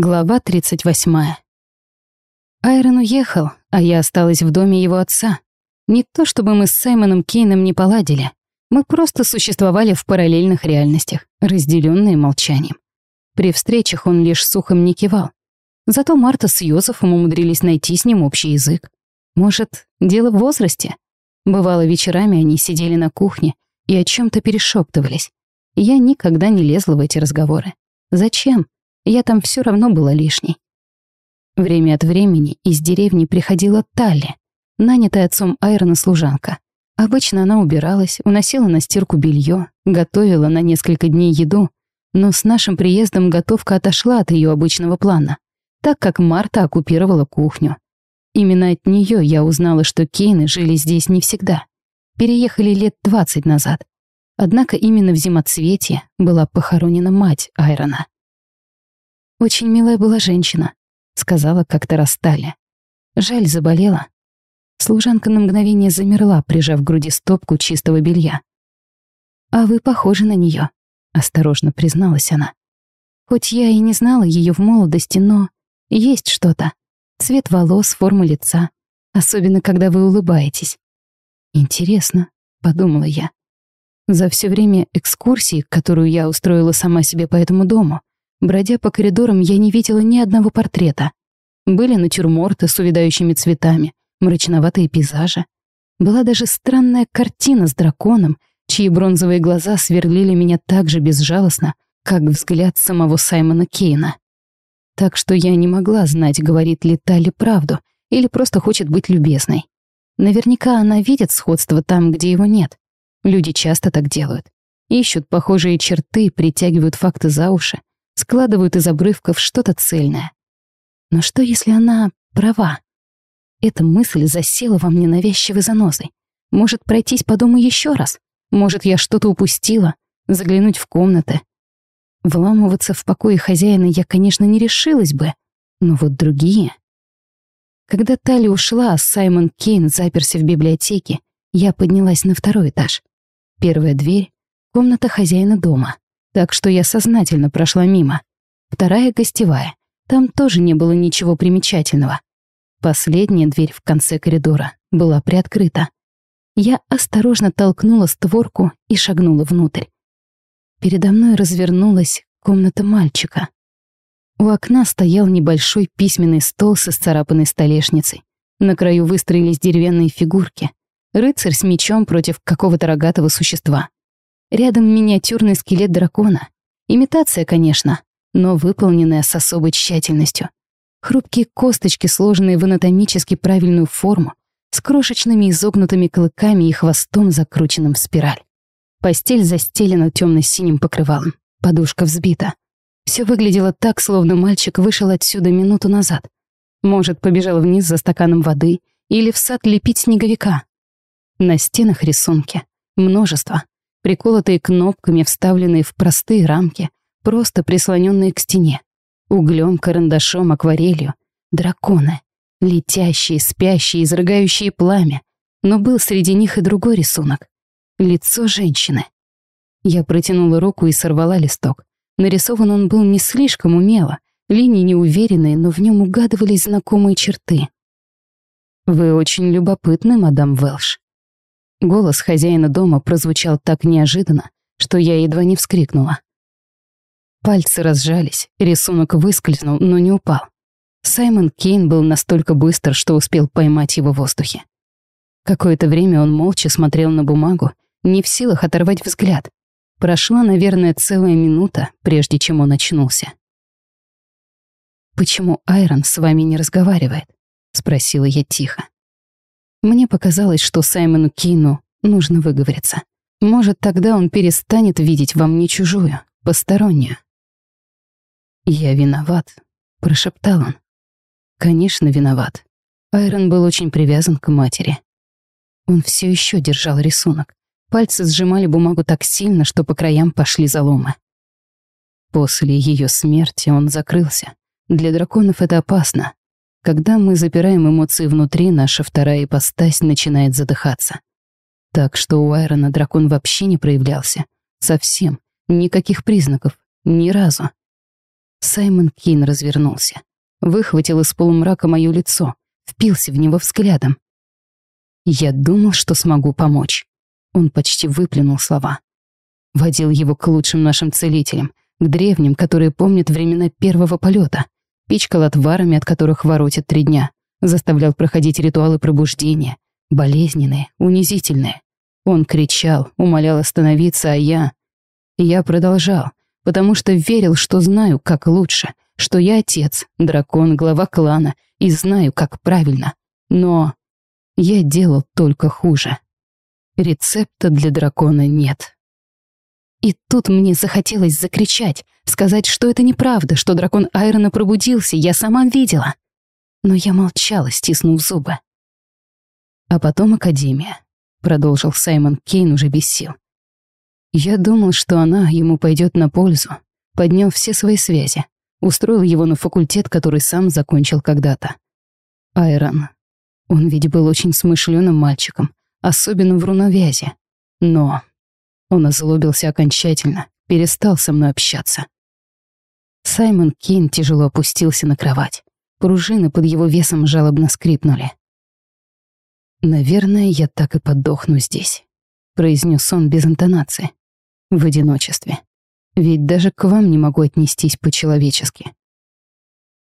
Глава 38. Айрон уехал, а я осталась в доме его отца. Не то чтобы мы с Саймоном Кейном не поладили. Мы просто существовали в параллельных реальностях, разделенные молчанием. При встречах он лишь сухом не кивал. Зато Марта с Йозефом умудрились найти с ним общий язык. Может, дело в возрасте? Бывало, вечерами они сидели на кухне и о чем то перешептывались. Я никогда не лезла в эти разговоры. Зачем? Я там все равно была лишней. Время от времени из деревни приходила Талли, нанятая отцом Айрона служанка. Обычно она убиралась, уносила на стирку белье, готовила на несколько дней еду, но с нашим приездом готовка отошла от ее обычного плана, так как Марта оккупировала кухню. Именно от нее я узнала, что Кейны жили здесь не всегда. Переехали лет 20 назад. Однако именно в зимоцвете была похоронена мать Айрона. «Очень милая была женщина», — сказала как-то Растали. «Жаль, заболела». Служанка на мгновение замерла, прижав к груди стопку чистого белья. «А вы похожи на нее, осторожно призналась она. «Хоть я и не знала ее в молодости, но есть что-то. Цвет волос, форма лица, особенно когда вы улыбаетесь». «Интересно», — подумала я. За все время экскурсии, которую я устроила сама себе по этому дому, Бродя по коридорам, я не видела ни одного портрета. Были натюрморты с увядающими цветами, мрачноватые пейзажи. Была даже странная картина с драконом, чьи бронзовые глаза сверлили меня так же безжалостно, как взгляд самого Саймона Кейна. Так что я не могла знать, говорит ли Тали правду или просто хочет быть любезной. Наверняка она видит сходство там, где его нет. Люди часто так делают. Ищут похожие черты, притягивают факты за уши, складывают из обрывков что-то цельное. Но что, если она права? Эта мысль засела во мне навязчивой занозой. Может, пройтись по дому еще раз? Может, я что-то упустила? Заглянуть в комнаты? Вламываться в покои хозяина я, конечно, не решилась бы. Но вот другие... Когда Тали ушла, а Саймон Кейн заперся в библиотеке, я поднялась на второй этаж. Первая дверь — комната хозяина дома так что я сознательно прошла мимо. Вторая гостевая. Там тоже не было ничего примечательного. Последняя дверь в конце коридора была приоткрыта. Я осторожно толкнула створку и шагнула внутрь. Передо мной развернулась комната мальчика. У окна стоял небольшой письменный стол со сцарапанной столешницей. На краю выстроились деревянные фигурки. Рыцарь с мечом против какого-то рогатого существа. Рядом миниатюрный скелет дракона. Имитация, конечно, но выполненная с особой тщательностью. Хрупкие косточки, сложенные в анатомически правильную форму, с крошечными изогнутыми клыками и хвостом, закрученным в спираль. Постель застелена темно-синим покрывалом, подушка взбита. Все выглядело так, словно мальчик вышел отсюда минуту назад. Может, побежал вниз за стаканом воды или в сад лепить снеговика. На стенах рисунки. Множество приколотые кнопками, вставленные в простые рамки, просто прислоненные к стене. Углем, карандашом, акварелью. Драконы. Летящие, спящие, изрыгающие пламя. Но был среди них и другой рисунок. Лицо женщины. Я протянула руку и сорвала листок. Нарисован он был не слишком умело, линии неуверенные, но в нем угадывались знакомые черты. «Вы очень любопытны, мадам Велш», Голос хозяина дома прозвучал так неожиданно, что я едва не вскрикнула. Пальцы разжались, рисунок выскользнул, но не упал. Саймон Кейн был настолько быстр, что успел поймать его в воздухе. Какое-то время он молча смотрел на бумагу, не в силах оторвать взгляд. Прошла, наверное, целая минута, прежде чем он очнулся. «Почему Айрон с вами не разговаривает?» — спросила я тихо. Мне показалось, что Саймону Кину нужно выговориться. Может, тогда он перестанет видеть во мне чужую, постороннюю. «Я виноват», — прошептал он. «Конечно, виноват. Айрон был очень привязан к матери. Он все еще держал рисунок. Пальцы сжимали бумагу так сильно, что по краям пошли заломы. После ее смерти он закрылся. Для драконов это опасно. Когда мы запираем эмоции внутри, наша вторая ипостась начинает задыхаться. Так что у Айрона дракон вообще не проявлялся. Совсем. Никаких признаков. Ни разу. Саймон Кейн развернулся, выхватил из полумрака мое лицо, впился в него взглядом. Я думал, что смогу помочь. Он почти выплюнул слова. Водил его к лучшим нашим целителям, к древним, которые помнят времена первого полета, пичкал отварами, от которых воротит три дня, заставлял проходить ритуалы пробуждения, болезненные, унизительные. Он кричал, умолял остановиться, а я... Я продолжал, потому что верил, что знаю, как лучше, что я отец, дракон, глава клана, и знаю, как правильно. Но я делал только хуже. Рецепта для дракона нет. И тут мне захотелось закричать, сказать, что это неправда, что дракон Айрона пробудился, я сама видела. Но я молчала, стиснув зубы. А потом Академия, продолжил Саймон Кейн уже без сил. Я думал, что она ему пойдет на пользу, поднял все свои связи, устроил его на факультет, который сам закончил когда-то. Айрон. Он ведь был очень смышленым мальчиком, особенно в руновязи. Но он озлобился окончательно, перестал со мной общаться. Саймон Кейн тяжело опустился на кровать. Пружины под его весом жалобно скрипнули. «Наверное, я так и подохну здесь», — произнес он без интонации. «В одиночестве. Ведь даже к вам не могу отнестись по-человечески».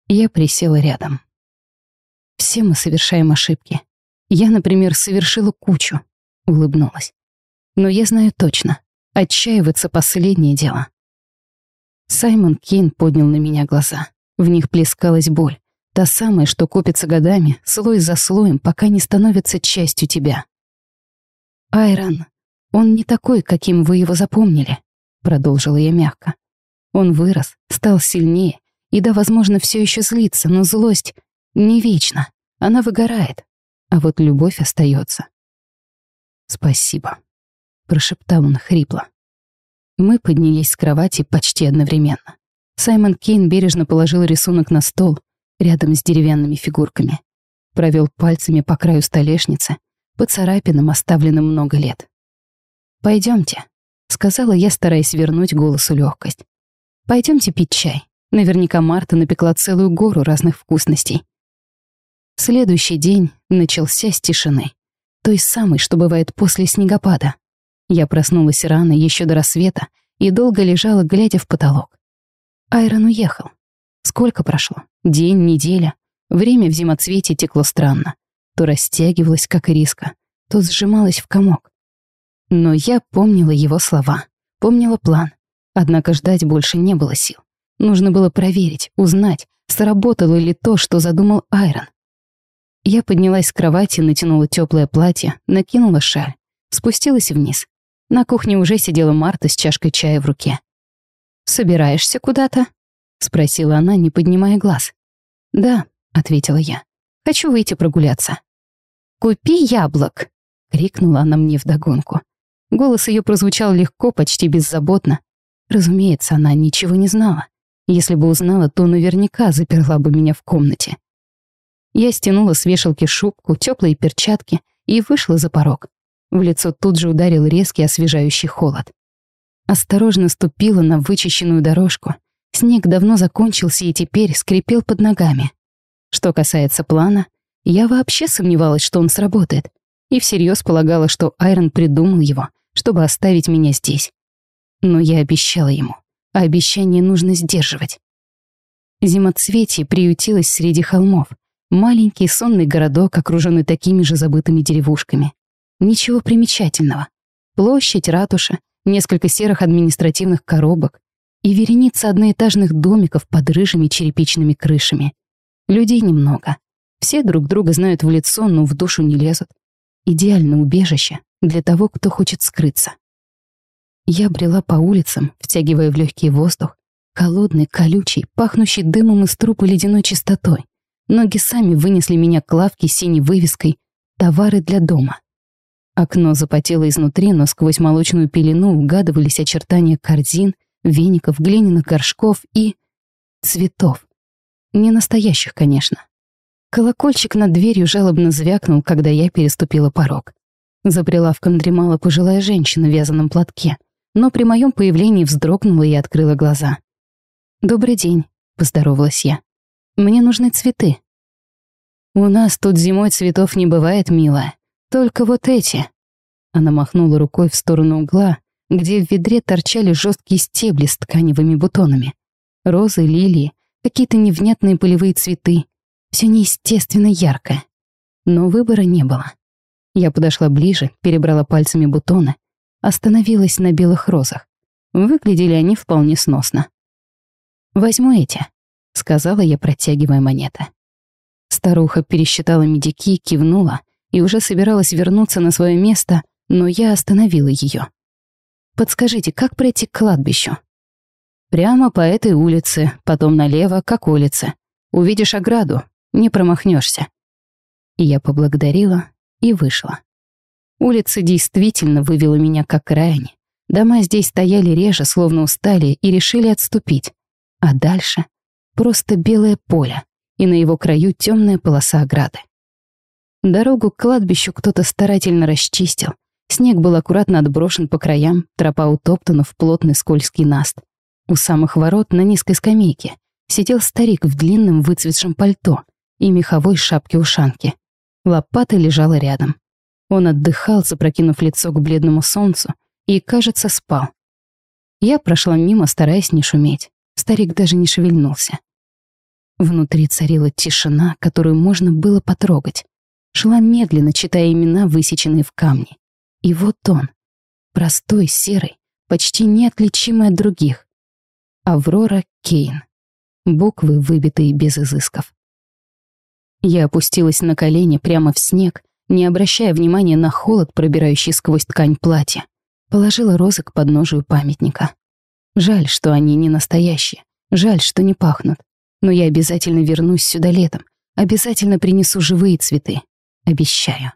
Я присела рядом. Все мы совершаем ошибки. Я, например, совершила кучу, улыбнулась. Но я знаю точно, отчаиваться последнее дело. Саймон Кейн поднял на меня глаза. В них плескалась боль. Та самая, что копится годами, слой за слоем, пока не становится частью тебя. «Айрон, он не такой, каким вы его запомнили», — продолжила я мягко. «Он вырос, стал сильнее, и да, возможно, все еще злится, но злость не вечна, она выгорает, а вот любовь остается. «Спасибо», прошептал он хрипло. Мы поднялись с кровати почти одновременно. Саймон Кейн бережно положил рисунок на стол, рядом с деревянными фигурками. Провел пальцами по краю столешницы, по царапинам, оставленным много лет. Пойдемте, сказала я, стараясь вернуть голосу легкость. Пойдемте пить чай. Наверняка Марта напекла целую гору разных вкусностей. Следующий день начался с тишины. Той самой, что бывает после снегопада. Я проснулась рано, еще до рассвета, и долго лежала, глядя в потолок. Айрон уехал. Сколько прошло? День, неделя. Время в зимоцвете текло странно. То растягивалось, как ириска, то сжималось в комок. Но я помнила его слова, помнила план. Однако ждать больше не было сил. Нужно было проверить, узнать, сработало ли то, что задумал Айрон. Я поднялась с кровати, натянула теплое платье, накинула шаль, спустилась вниз. На кухне уже сидела Марта с чашкой чая в руке. «Собираешься куда-то?» — спросила она, не поднимая глаз. «Да», — ответила я. «Хочу выйти прогуляться». «Купи яблок!» — крикнула она мне вдогонку. Голос ее прозвучал легко, почти беззаботно. Разумеется, она ничего не знала. Если бы узнала, то наверняка заперла бы меня в комнате. Я стянула с вешалки шубку, теплые перчатки и вышла за порог. В лицо тут же ударил резкий освежающий холод. Осторожно ступила на вычищенную дорожку. Снег давно закончился и теперь скрипел под ногами. Что касается плана, я вообще сомневалась, что он сработает, и всерьез полагала, что Айрон придумал его, чтобы оставить меня здесь. Но я обещала ему, а обещание нужно сдерживать. Зимоцветие приютилось среди холмов. Маленький сонный городок, окруженный такими же забытыми деревушками. Ничего примечательного. Площадь, ратуша, несколько серых административных коробок и вереница одноэтажных домиков под рыжими черепичными крышами. Людей немного. Все друг друга знают в лицо, но в душу не лезут. Идеальное убежище для того, кто хочет скрыться. Я брела по улицам, втягивая в легкий воздух, холодный, колючий, пахнущий дымом из трупа ледяной чистотой. Ноги сами вынесли меня к лавке с синей вывеской «Товары для дома». Окно запотело изнутри, но сквозь молочную пелену угадывались очертания корзин, веников, глиняных горшков и... цветов. Не настоящих, конечно. Колокольчик над дверью жалобно звякнул, когда я переступила порог. За прилавком дремала пожилая женщина в вязаном платке, но при моем появлении вздрогнула и открыла глаза. «Добрый день», — поздоровалась я. «Мне нужны цветы». «У нас тут зимой цветов не бывает, милая. Только вот эти». Она махнула рукой в сторону угла, где в ведре торчали жесткие стебли с тканевыми бутонами. Розы, лилии, какие-то невнятные полевые цветы. Все неестественно яркое. Но выбора не было. Я подошла ближе, перебрала пальцами бутоны, остановилась на белых розах. Выглядели они вполне сносно. «Возьму эти», — сказала я, протягивая монеты. Старуха пересчитала медики, кивнула и уже собиралась вернуться на свое место, но я остановила ее. «Подскажите, как пройти к кладбищу?» «Прямо по этой улице, потом налево, как улица. Увидишь ограду, не промахнешься. Я поблагодарила и вышла. Улица действительно вывела меня как к районе. Дома здесь стояли реже, словно устали, и решили отступить. А дальше просто белое поле, и на его краю темная полоса ограды. Дорогу к кладбищу кто-то старательно расчистил. Снег был аккуратно отброшен по краям, тропа утоптана в плотный скользкий наст. У самых ворот на низкой скамейке сидел старик в длинном выцветшем пальто и меховой шапке-ушанке. Лопата лежала рядом. Он отдыхал, запрокинув лицо к бледному солнцу, и, кажется, спал. Я прошла мимо, стараясь не шуметь. Старик даже не шевельнулся. Внутри царила тишина, которую можно было потрогать. Шла медленно, читая имена, высеченные в камне. И вот он, простой, серый, почти неотличимый от других. Аврора Кейн. Буквы, выбитые без изысков. Я опустилась на колени прямо в снег, не обращая внимания на холод, пробирающий сквозь ткань платья. Положила розы к подножию памятника. Жаль, что они не настоящие. Жаль, что не пахнут. Но я обязательно вернусь сюда летом. Обязательно принесу живые цветы. Обещаю.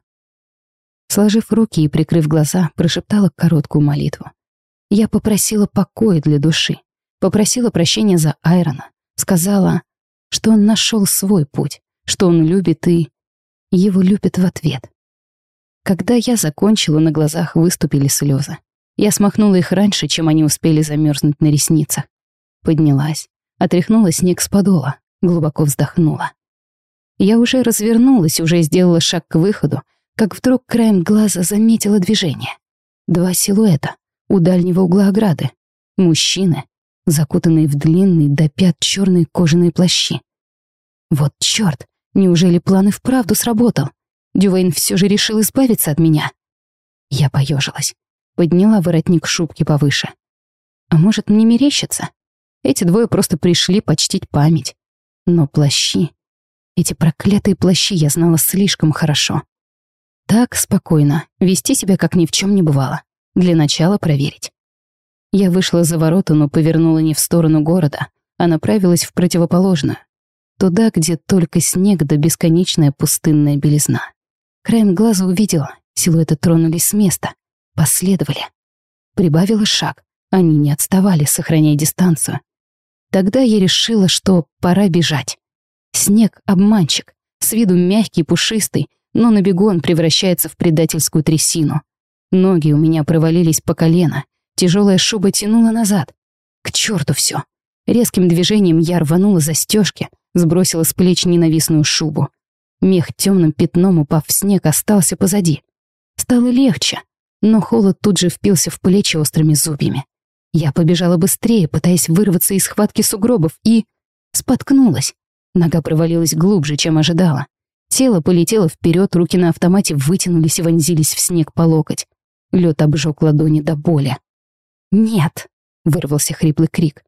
Сложив руки и прикрыв глаза, прошептала короткую молитву. Я попросила покоя для души. Попросила прощения за Айрона. Сказала, что он нашел свой путь, что он любит и... Его любят в ответ. Когда я закончила, на глазах выступили слезы. Я смахнула их раньше, чем они успели замерзнуть на ресницах. Поднялась, отряхнула снег с подола, глубоко вздохнула. Я уже развернулась, уже сделала шаг к выходу, как вдруг краем глаза заметила движение. Два силуэта у дальнего угла ограды. Мужчины, закутанные в длинные до пят черные кожаные плащи. Вот черт, неужели план и вправду сработал? Дювейн все же решил избавиться от меня. Я поежилась, подняла воротник шубки повыше. А может, мне мерещится? Эти двое просто пришли почтить память. Но плащи... Эти проклятые плащи я знала слишком хорошо. Так, спокойно, вести себя как ни в чем не бывало. Для начала проверить. Я вышла за ворота, но повернула не в сторону города, а направилась в противоположную. Туда, где только снег да бесконечная пустынная белизна. Краем глаза увидела, силуэты тронулись с места, последовали. Прибавила шаг, они не отставали, сохраняя дистанцию. Тогда я решила, что пора бежать. Снег — обманщик, с виду мягкий, пушистый, но на бегу он превращается в предательскую трясину. Ноги у меня провалились по колено, тяжелая шуба тянула назад. К черту все. Резким движением я рванула застежки, сбросила с плеч ненавистную шубу. Мех темным пятном, упав в снег, остался позади. Стало легче, но холод тут же впился в плечи острыми зубьями. Я побежала быстрее, пытаясь вырваться из схватки сугробов, и... споткнулась. Нога провалилась глубже, чем ожидала. Тело полетело вперед, руки на автомате вытянулись и вонзились в снег по локоть. Лед обжег ладони до боли. «Нет!» — вырвался хриплый крик.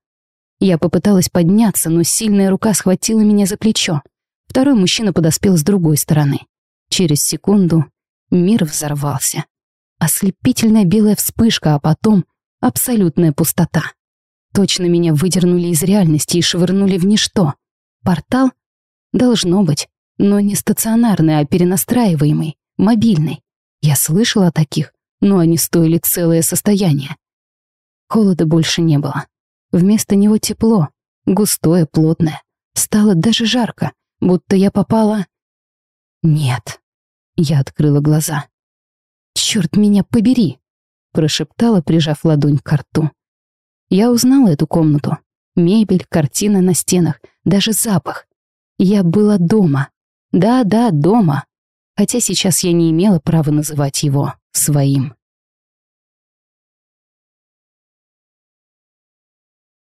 Я попыталась подняться, но сильная рука схватила меня за плечо. Второй мужчина подоспел с другой стороны. Через секунду мир взорвался. Ослепительная белая вспышка, а потом абсолютная пустота. Точно меня выдернули из реальности и швырнули в ничто. Портал? Должно быть, но не стационарный, а перенастраиваемый, мобильный. Я слышала о таких, но они стоили целое состояние. Холода больше не было. Вместо него тепло, густое, плотное. Стало даже жарко, будто я попала... Нет. Я открыла глаза. «Черт меня побери!» прошептала, прижав ладонь к рту. Я узнала эту комнату. Мебель, картина на стенах, даже запах. Я была дома. Да-да, дома. Хотя сейчас я не имела права называть его своим.